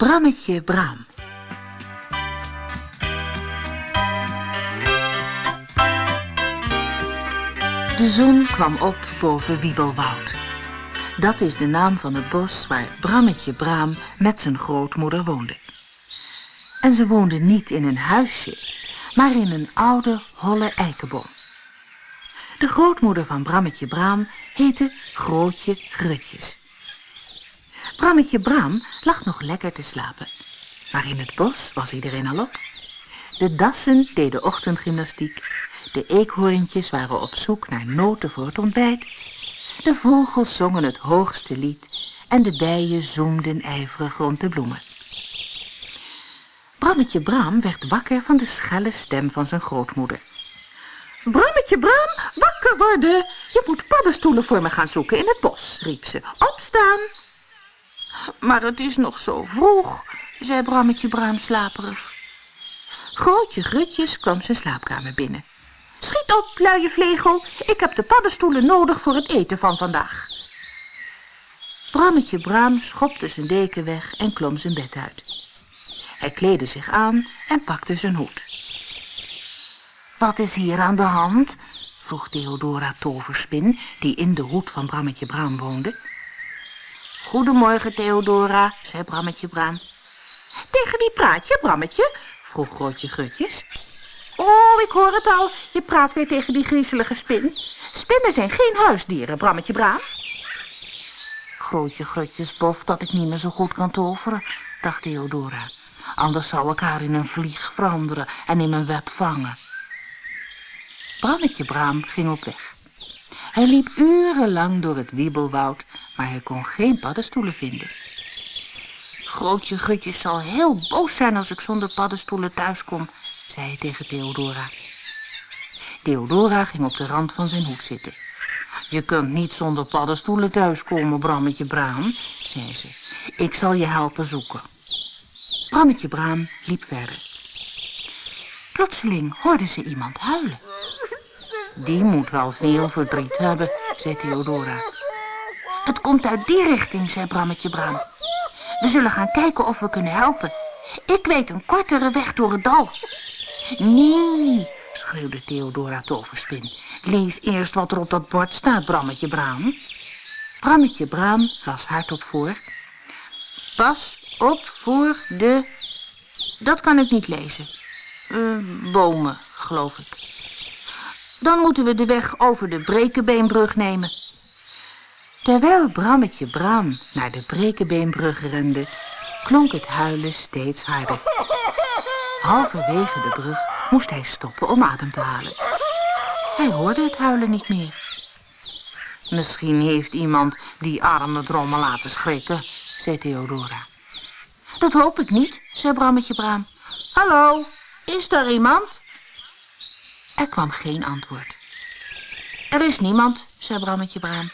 Brammetje Braam De zon kwam op boven Wiebelwoud. Dat is de naam van het bos waar Brammetje Braam met zijn grootmoeder woonde. En ze woonden niet in een huisje, maar in een oude, holle eikenboom. De grootmoeder van Brammetje Braam heette Grootje Grutjes. Brammetje Braam lag nog lekker te slapen. Maar in het bos was iedereen al op. De dassen deden ochtendgymnastiek. De eekhoorntjes waren op zoek naar noten voor het ontbijt. De vogels zongen het hoogste lied en de bijen zoemden ijverig rond de bloemen. Brammetje Braam werd wakker van de schelle stem van zijn grootmoeder. Brammetje Braam, wakker worden! Je moet paddenstoelen voor me gaan zoeken in het bos, riep ze. Opstaan! Maar het is nog zo vroeg, zei Brammetje Braam slaperig. Grootje Grutjes kwam zijn slaapkamer binnen. Schiet op, luie vlegel, ik heb de paddenstoelen nodig voor het eten van vandaag. Brammetje Braam schopte zijn deken weg en klom zijn bed uit. Hij kleedde zich aan en pakte zijn hoed. Wat is hier aan de hand? vroeg Theodora Toverspin, die in de hoed van Brammetje Braam woonde. Goedemorgen, Theodora, zei Brammetje Braam. Tegen wie praat je, Brammetje? vroeg Grootje Grutjes. Oh, ik hoor het al. Je praat weer tegen die griezelige spin. Spinnen zijn geen huisdieren, Brammetje Braam. Grootje Grutjes bof dat ik niet meer zo goed kan toveren, dacht Theodora. Anders zou ik haar in een vlieg veranderen en in mijn web vangen. Brammetje Braam ging op weg. Hij liep urenlang door het wiebelwoud, maar hij kon geen paddenstoelen vinden. Grootje Gutjes zal heel boos zijn als ik zonder paddenstoelen thuiskom, zei hij tegen Theodora. Theodora ging op de rand van zijn hoed zitten. Je kunt niet zonder paddenstoelen thuiskomen, Brammetje Braam, zei ze. Ik zal je helpen zoeken. Brammetje Braam liep verder. Plotseling hoorde ze iemand huilen. Die moet wel veel verdriet hebben, zei Theodora. Het komt uit die richting, zei Brammetje Braam. We zullen gaan kijken of we kunnen helpen. Ik weet een kortere weg door het dal. Nee, schreeuwde Theodora Toverspin. Lees eerst wat er op dat bord staat, Brammetje Braam. Brammetje Braam las hardop voor. Pas op voor de... Dat kan ik niet lezen. Uh, bomen, geloof ik. Dan moeten we de weg over de Brekenbeenbrug nemen. Terwijl Brammetje Braam naar de Brekenbeenbrug rende, klonk het huilen steeds harder. Halverwege de brug moest hij stoppen om adem te halen. Hij hoorde het huilen niet meer. Misschien heeft iemand die arme drommel laten schrikken, zei Theodora. Dat hoop ik niet, zei Brammetje Braam. Hallo, is daar iemand? Er kwam geen antwoord. Er is niemand, zei Brammetje Braam.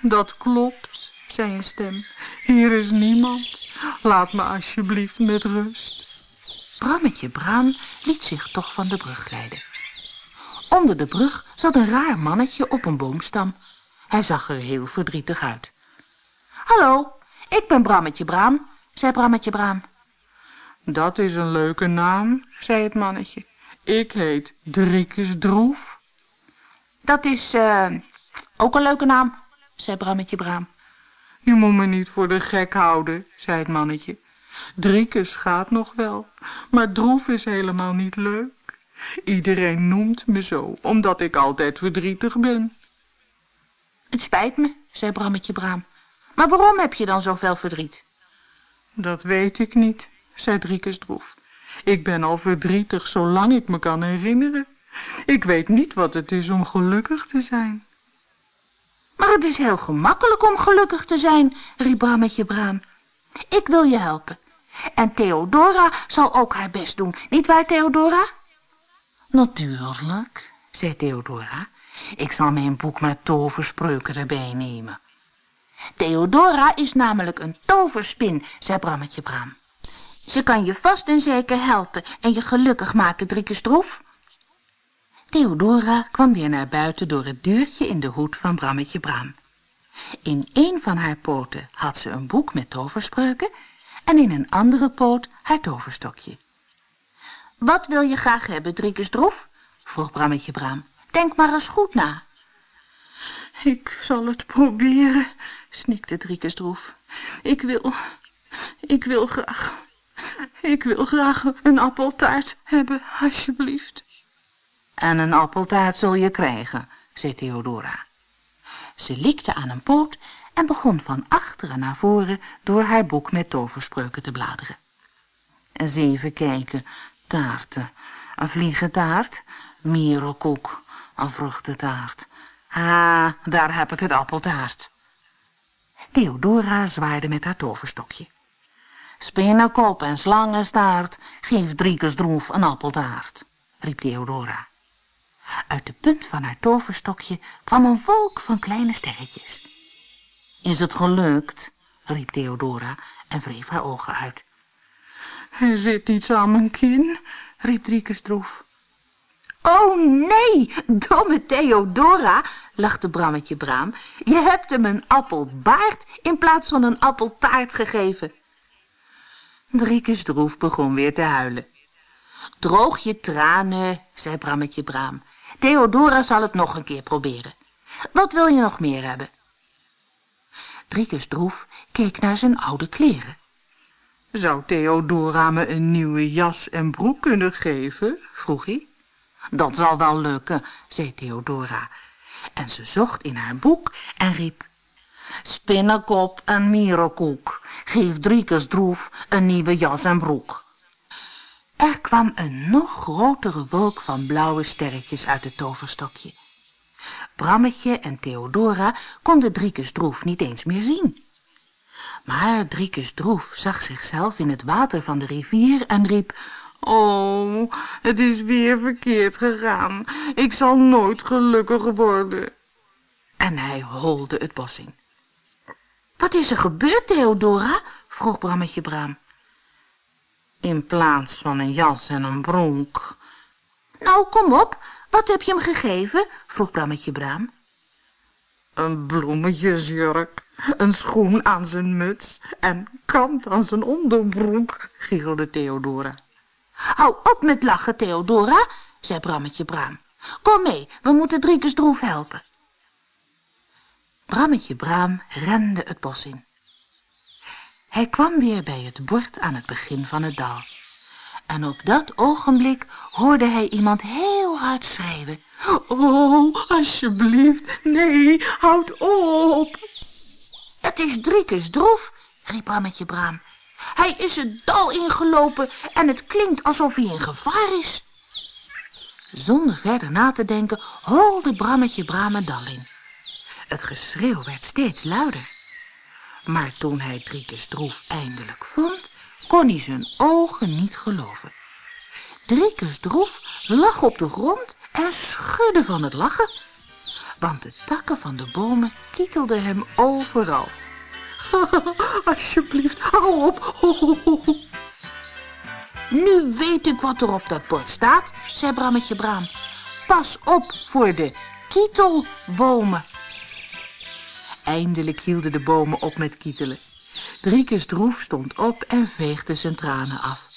Dat klopt, zei een stem. Hier is niemand. Laat me alsjeblieft met rust. Brammetje Braam liet zich toch van de brug leiden. Onder de brug zat een raar mannetje op een boomstam. Hij zag er heel verdrietig uit. Hallo, ik ben Brammetje Braam, zei Brammetje Braam. Dat is een leuke naam, zei het mannetje. Ik heet Driekes Droef. Dat is uh, ook een leuke naam, zei Brammetje Braam. Je moet me niet voor de gek houden, zei het mannetje. Driekes gaat nog wel, maar Droef is helemaal niet leuk. Iedereen noemt me zo, omdat ik altijd verdrietig ben. Het spijt me, zei Brammetje Braam. Maar waarom heb je dan zoveel verdriet? Dat weet ik niet, zei Driekes Droef. Ik ben al verdrietig zolang ik me kan herinneren. Ik weet niet wat het is om gelukkig te zijn. Maar het is heel gemakkelijk om gelukkig te zijn, riep Brammetje Braam. Ik wil je helpen. En Theodora zal ook haar best doen, niet waar, Theodora? Natuurlijk, zei Theodora. Ik zal mijn boek met toverspreuken erbij nemen. Theodora is namelijk een toverspin, zei Brammetje Braam. Ze kan je vast en zeker helpen en je gelukkig maken, Driekestroef. Theodora kwam weer naar buiten door het deurtje in de hoed van Brammetje Braam. In een van haar poten had ze een boek met toverspreuken en in een andere poot haar toverstokje. Wat wil je graag hebben, Driekus Droef? vroeg Brammetje Braam. Denk maar eens goed na. Ik zal het proberen, snikte Driekus Droef. Ik wil, ik wil graag, ik wil graag een appeltaart hebben, alsjeblieft. En een appeltaart zul je krijgen, zei Theodora. Ze likte aan een poot en begon van achteren naar voren door haar boek met toverspreuken te bladeren. Eens even kijken, taarten, een vliegentaart, mierenkoek, een vruchtentaart. Ah, daar heb ik het appeltaart. Theodora zwaaide met haar Spinnenkop en slangenstaart, geef Driekus Droef een appeltaart, riep Theodora. Uit de punt van haar toverstokje kwam een wolk van kleine sterretjes. Is het gelukt? riep Theodora en wreef haar ogen uit. Er zit iets aan mijn kin, riep Driekus droef. Oh nee, domme Theodora, lachte Brammetje Braam. Je hebt hem een appelbaard in plaats van een appeltaart gegeven. Driekus droef begon weer te huilen. Droog je tranen, zei Brammetje Braam. Theodora zal het nog een keer proberen. Wat wil je nog meer hebben? Driekus Droef keek naar zijn oude kleren. Zou Theodora me een nieuwe jas en broek kunnen geven? vroeg hij. Dat zal wel lukken, zei Theodora. En ze zocht in haar boek en riep... Spinnekop en mierenkoek, geef Driekus Droef een nieuwe jas en broek. Er kwam een nog grotere wolk van blauwe sterretjes uit het toverstokje. Brammetje en Theodora konden Driekus Droef niet eens meer zien. Maar Driekus Droef zag zichzelf in het water van de rivier en riep... Oh, het is weer verkeerd gegaan. Ik zal nooit gelukkig worden. En hij holde het bos in. Wat is er gebeurd, Theodora? vroeg Brammetje Braam. In plaats van een jas en een broek. Nou, kom op. Wat heb je hem gegeven? vroeg Brammetje Braam. Een bloemetjesjurk, een schoen aan zijn muts en kant aan zijn onderbroek, giechelde Theodora. Hou op met lachen, Theodora, zei Brammetje Braam. Kom mee, we moeten Driekes Droef helpen. Brammetje Braam rende het bos in. Hij kwam weer bij het bord aan het begin van het dal. En op dat ogenblik hoorde hij iemand heel hard schreeuwen. Oh, alsjeblieft, nee, houd op. Het is Driekes Droef, riep Brammetje Braam. Hij is het dal ingelopen en het klinkt alsof hij in gevaar is. Zonder verder na te denken holde Brammetje Braam het dal in. Het geschreeuw werd steeds luider. Maar toen hij Driekes Droef eindelijk vond, kon hij zijn ogen niet geloven. Driekes Droef lag op de grond en schudde van het lachen, want de takken van de bomen kietelden hem overal. Alsjeblieft, hou op. Nu weet ik wat er op dat bord staat, zei Brammetje Braam. Pas op voor de kietelbomen. Eindelijk hielden de bomen op met kietelen. Driekes Droef stond op en veegde zijn tranen af.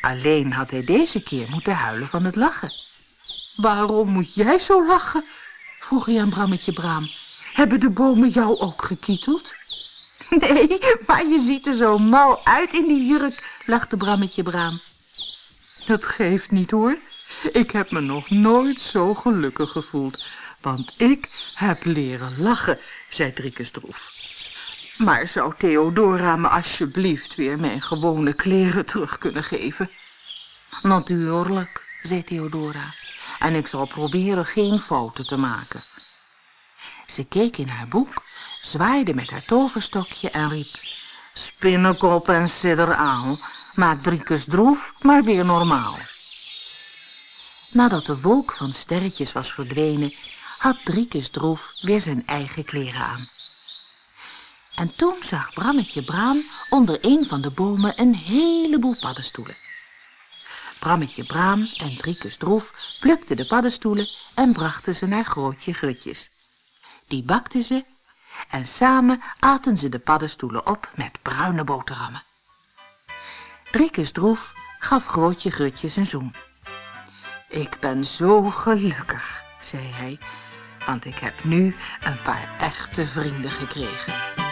Alleen had hij deze keer moeten huilen van het lachen. Waarom moet jij zo lachen? vroeg hij aan Brammetje Braam. Hebben de bomen jou ook gekieteld? Nee, maar je ziet er zo mal uit in die jurk, lachte Brammetje Braam. Dat geeft niet hoor. Ik heb me nog nooit zo gelukkig gevoeld, want ik heb leren lachen, zei Driekes Droef. Maar zou Theodora me alsjeblieft weer mijn gewone kleren terug kunnen geven? Natuurlijk, zei Theodora, en ik zal proberen geen fouten te maken. Ze keek in haar boek, zwaaide met haar toverstokje en riep... Spinnenkop en sidderaal, maak Driekes droef, maar weer normaal. Nadat de wolk van sterretjes was verdwenen, had Driekes droef weer zijn eigen kleren aan. En toen zag Brammetje Braam onder een van de bomen een heleboel paddenstoelen. Brammetje Braam en Driekus Droef plukten de paddenstoelen en brachten ze naar Grootje Grutjes. Die bakten ze en samen aten ze de paddenstoelen op met bruine boterhammen. Riekus Droef gaf Grootje Grutjes een zoen. Ik ben zo gelukkig, zei hij, want ik heb nu een paar echte vrienden gekregen.